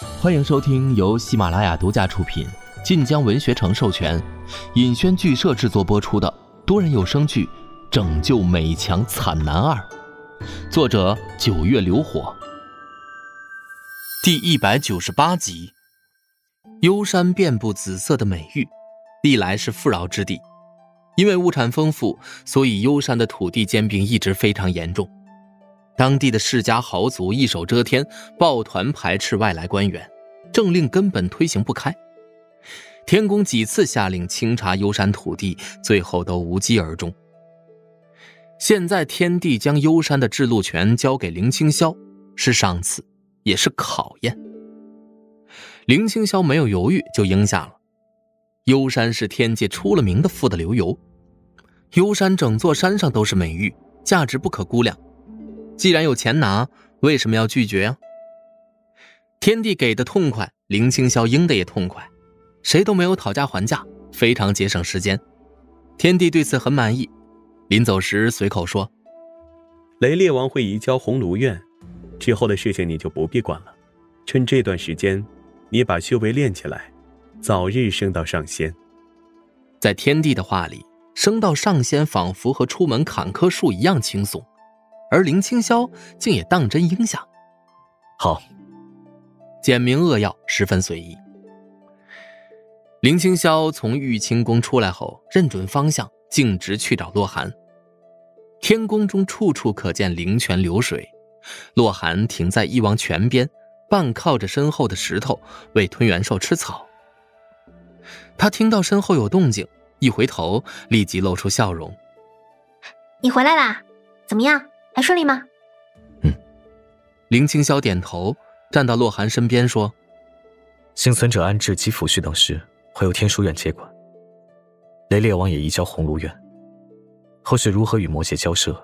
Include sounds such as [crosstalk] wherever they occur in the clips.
欢迎收听由喜马拉雅独家出品、晋江文学城授权、尹轩剧社制作播出的多人有声剧《拯救美强惨男二》，作者九月流火。第一百九十八集。幽山遍布紫色的美玉，历来是富饶之地。因为物产丰富，所以幽山的土地兼并一直非常严重。当地的世家豪族一手遮天，抱团排斥外来官员，政令根本推行不开。天宫几次下令清查幽山土地，最后都无疾而终。现在天帝将幽山的制路权交给林清霄，是赏赐，也是考验。林清霄没有犹豫，就应下了。幽山是天界出了名的富的流油，幽山整座山上都是美玉，价值不可估量。既然有钱拿，为什么要拒绝啊？天帝给的痛快，林清霄应的也痛快，谁都没有讨价还价，非常节省时间。天帝对此很满意，临走时随口说：“雷烈王会移交红炉院，之后的事情你就不必管了。趁这段时间，你把修为练起来，早日升到上仙。”在天帝的话里，升到上仙仿佛和出门砍棵树一样轻松。而林清霄竟也当真应下，好，简明扼要，十分随意。林清霄从玉清宫出来后，认准方向，径直去找洛寒。天宫中处处可见灵泉流水，洛寒停在一王泉边，半靠着身后的石头喂吞元兽吃草。他听到身后有动静，一回头，立即露出笑容：“你回来啦？怎么样？”还顺利吗？嗯，林清霄点头，站到洛寒身边说：“幸存者安置及抚恤等事会由天书院接管。雷烈王也移交红炉院，后续如何与魔界交涉，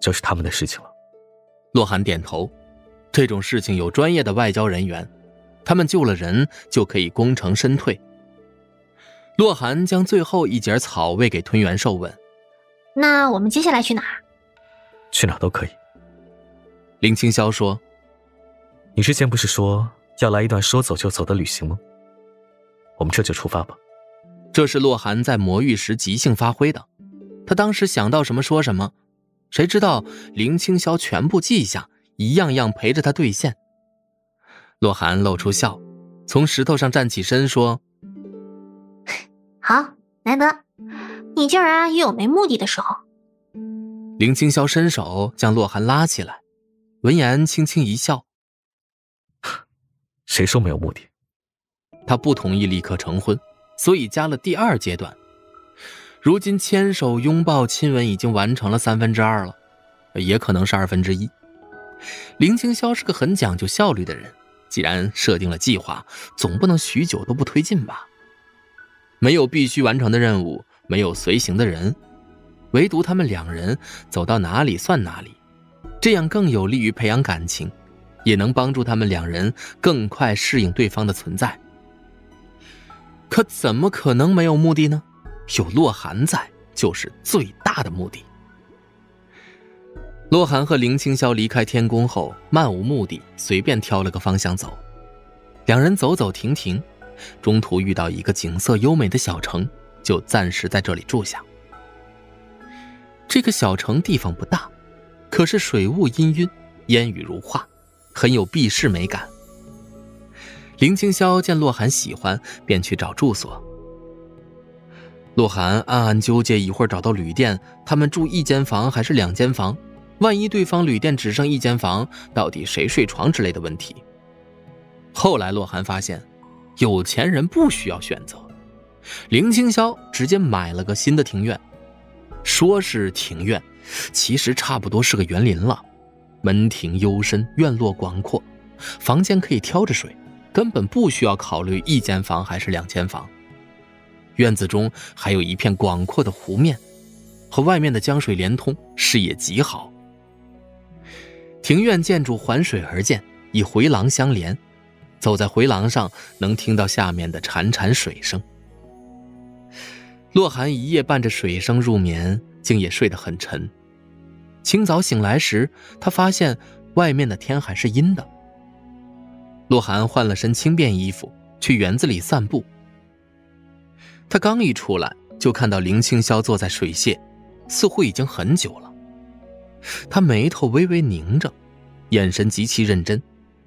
就是他们的事情了。”洛寒点头，这种事情有专业的外交人员，他们救了人就可以功成身退。洛寒将最后一节草喂给吞元兽，问：“那我们接下来去哪？”去哪都可以。林清霄说：“你之前不是说要来一段说走就走的旅行吗？我们这就出发吧。”这是洛寒在魔域时即兴发挥的，他当时想到什么说什么，谁知道林清霄全部记下，一样样陪着他兑现。洛寒露出笑，从石头上站起身说：“好，难得，你竟然也有没目的的时候。”林清霄伸手将洛寒拉起来，闻言轻轻一笑：“ [sighs] 谁说没有目的？他不同意立刻成婚，所以加了第二阶段。如今牵手、拥抱、亲吻已经完成了三分之二了，也可能是二分之一。林清霄是个很讲究效率的人，既然设定了计划，总不能许久都不推进吧？没有必须完成的任务，没有随行的人。”唯独他们两人走到哪里算哪里，这样更有利于培养感情，也能帮助他们两人更快适应对方的存在。可怎么可能没有目的呢？有洛寒在，就是最大的目的。洛寒和林清霄离开天宫后，漫无目的，随便挑了个方向走。两人走走停停，中途遇到一个景色优美的小城，就暂时在这里住下。这个小城地方不大，可是水雾氤氲，烟雨如画，很有避世美感。林清霄见洛寒喜欢，便去找住所。洛寒暗暗纠结，一会儿找到旅店，他们住一间房还是两间房？万一对方旅店只剩一间房，到底谁睡床之类的问题？后来洛寒发现，有钱人不需要选择，林清霄直接买了个新的庭院。说是庭院，其实差不多是个园林了。门庭幽深，院落广阔，房间可以挑着睡，根本不需要考虑一间房还是两间房。院子中还有一片广阔的湖面，和外面的江水连通，视野极好。庭院建筑环水而建，以回廊相连，走在回廊上能听到下面的潺潺水声。洛寒一夜伴着水声入眠，竟也睡得很沉。清早醒来时，他发现外面的天还是阴的。洛寒换了身轻便衣服，去园子里散步。他刚一出来，就看到林青霄坐在水榭，似乎已经很久了。他眉头微微拧着，眼神极其认真，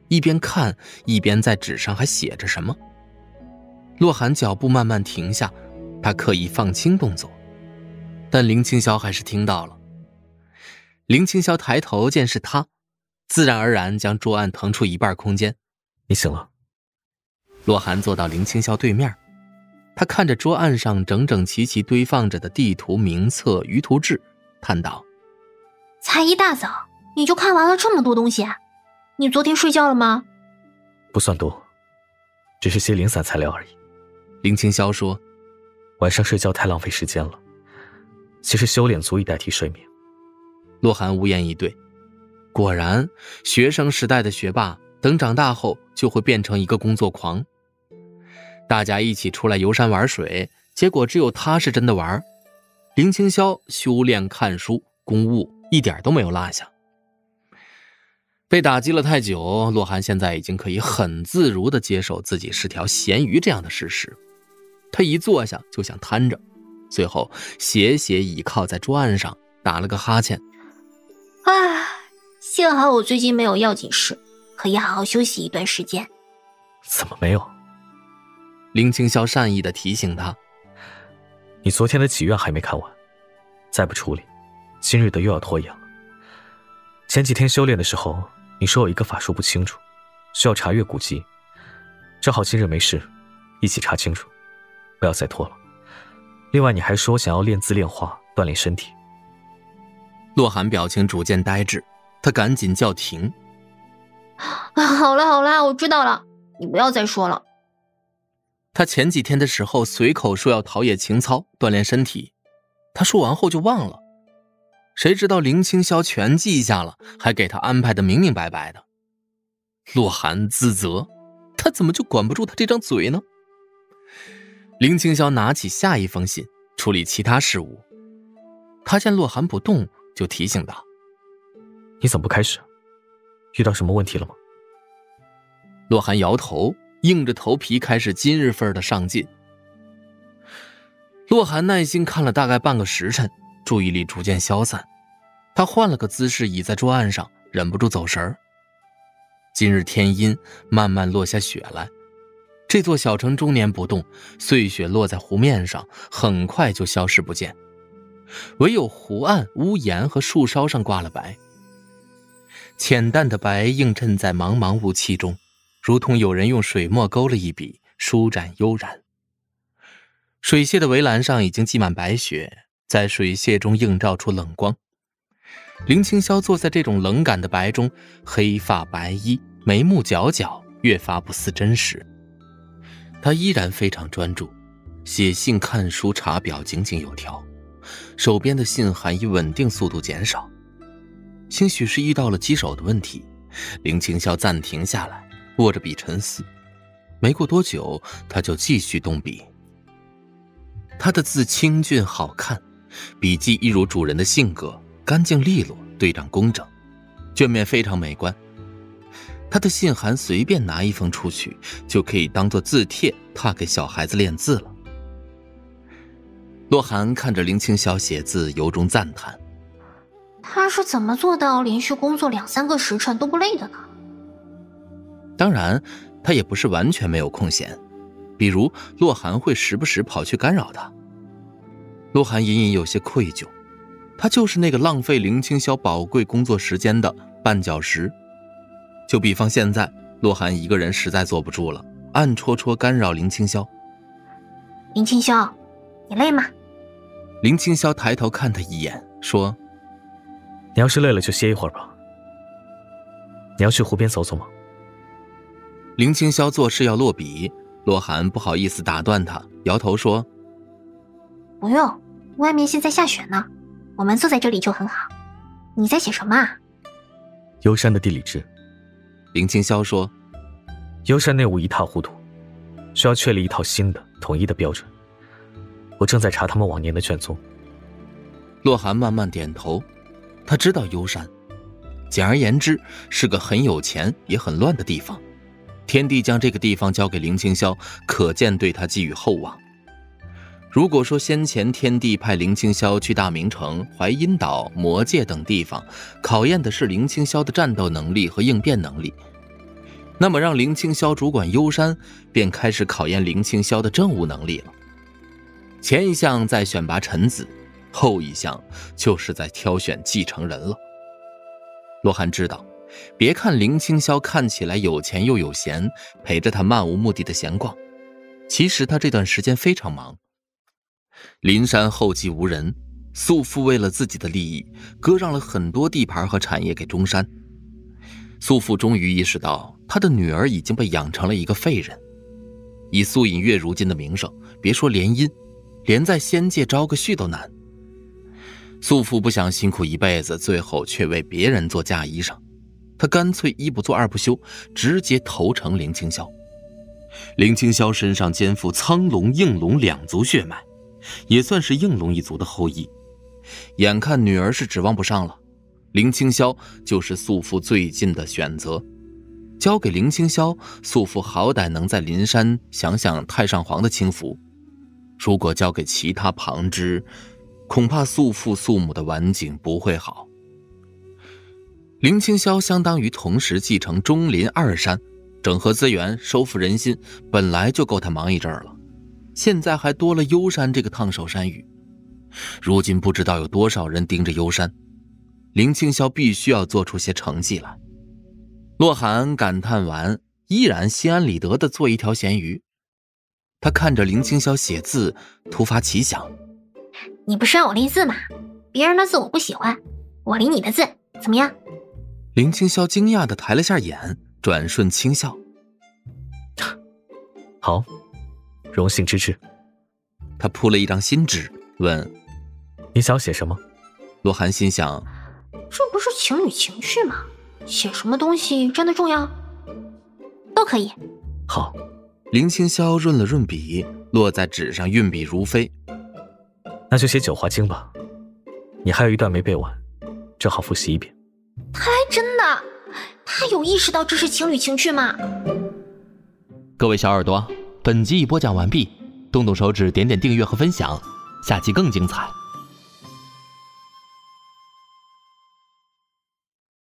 一边看一边在纸上还写着什么。洛寒脚步慢慢停下，他刻意放轻动作，但林青霄还是听到了。林青霄抬头见是他，自然而然将桌案腾出一半空间。你醒了。洛寒坐到林青霄对面，他看着桌案上整整齐齐堆放着的地图、名册、舆图志，叹道：“才一大早你就看完了这么多东西，你昨天睡觉了吗？”不算多，只是些零散材料而已。林青霄说：“晚上睡觉太浪费时间了，其实修炼足以代替睡眠。”洛寒无言以对。果然，学生时代的学霸，等长大后就会变成一个工作狂。大家一起出来游山玩水，结果只有他是真的玩。林青霄修炼、看书、公务一点都没有落下。被打击了太久，洛寒现在已经可以很自如地接受自己是条咸鱼这样的事实。他一坐下就想瘫着，最后斜斜倚靠在桌案上，打了个哈欠。唉，幸好我最近没有要紧事，可以好好休息一段时间。[laughs] 怎么没有？林青霄善意的提醒他：“你昨天的祈愿还没看完，再不处理，今日的又要拖延了。前几天修炼的时候，你说有一个法术不清楚，需要查阅古籍，正好今日没事，一起查清楚，不要再拖了。另外，你还说想要练字练画，锻炼身体。”洛寒表情逐渐呆滞，他赶紧叫停。好了好了，我知道了，你不要再说了。他前几天的时候随口说要陶冶情操，锻炼身体，他说完后就忘了。谁知道林青霄全记下了，还给他安排的明明白白的。洛寒自责，他怎么就管不住他这张嘴呢？林青霄拿起下一封信，处理其他事务。他见洛寒不动。就提醒道：“你怎么不开始？遇到什么问题了吗？”洛寒摇头，硬着头皮开始今日份的上进。洛寒耐心看了大概半个时辰，注意力逐渐消散，他换了个姿势倚在桌案上，忍不住走神儿。今日天阴，慢慢落下雪来，这座小城终年不动，碎雪落在湖面上，很快就消失不见。唯有湖岸、屋檐和树梢上挂了白，浅淡的白映衬在茫茫雾气中，如同有人用水墨勾了一笔，舒展悠然。水榭的围栏上已经积满白雪，在水榭中映照出冷光。林青霄坐在这种冷感的白中，黑发白衣，眉目皎皎，越发不似真实。他依然非常专注，写信、看书、查表，井井有条。手边的信函以稳定速度减少，兴许是遇到了棘手的问题。林青霄暂停下来，握着笔沉思。没过多久，他就继续动笔。他的字清俊好看，笔迹一如主人的性格，干净利落，对仗工整，卷面非常美观。他的信函随便拿一封出去，就可以当做字帖，他给小孩子练字了。洛寒看着林青霄写字，由衷赞叹：“他是怎么做到连续工作两三个时辰都不累的呢？”当然，他也不是完全没有空闲，比如洛寒会时不时跑去干扰他。洛寒隐隐有些愧疚，他就是那个浪费林青霄宝贵工作时间的绊脚石。就比方现在，洛寒一个人实在坐不住了，暗戳戳干扰林青霄。林青霄，你累吗？林青霄抬头看他一眼，说：“你要是累了，就歇一会儿吧。你要去湖边走走吗？”林青霄做事要落笔，洛寒不好意思打断他，摇头说：“不用，外面现在下雪呢，我们坐在这里就很好。你在写什么啊？”幽山的地理志。林清霄说：“幽山内务一塌糊涂，需要确立一套新的统一的标准。”我正在查他们往年的卷宗。洛寒慢慢点头，他知道幽山，简而言之是个很有钱也很乱的地方。天帝将这个地方交给林清霄，可见对他寄予厚望。如果说先前天帝派林青霄去大明城、淮阴岛、魔界等地方，考验的是林青霄的战斗能力和应变能力，那么让林青霄主管幽山，便开始考验林青霄的政务能力了。前一项在选拔臣子，后一项就是在挑选继承人了。洛涵知道，别看林青霄看起来有钱又有闲，陪着他漫无目的的闲逛，其实他这段时间非常忙。林山后继无人，素父为了自己的利益，割让了很多地盘和产业给中山。素父终于意识到，他的女儿已经被养成了一个废人。以素隐月如今的名声，别说联姻，连在仙界招个婿都难。素父不想辛苦一辈子，最后却为别人做嫁衣裳，他干脆一不做二不休，直接投诚林青霄。林青霄身上肩负苍龙、应龙两族血脉。也算是应龙一族的后裔，眼看女儿是指望不上了，林青霄就是素父最近的选择。交给林青霄，素父好歹能在林山享享太上皇的轻福；如果交给其他旁支，恐怕素父素母的晚景不会好。林青霄相当于同时继承中林二山，整合资源，收复人心，本来就够他忙一阵了。现在还多了幽山这个烫手山芋，如今不知道有多少人盯着幽山，林青霄必须要做出些成绩来。洛寒感叹完，依然心安理得的做一条咸鱼。他看着林青霄写字，突发奇想：“你不是让我练字吗？别人的字我不喜欢，我领你的字怎么样？”林青霄惊讶的抬了下眼，转瞬轻笑：“好。”荣幸之至。他铺了一张新纸，问：“你想写什么？”洛寒心想：“这不是情侣情趣吗？写什么东西真的重要？都可以。”好。林青霄润了润笔，落在纸上，运笔如飞。那就写《九华经》吧。你还有一段没背完，正好复习一遍。他还真的，他有意识到这是情侣情趣吗？各位小耳朵。本集已播讲完毕，动动手指，点点订阅和分享，下期更精彩。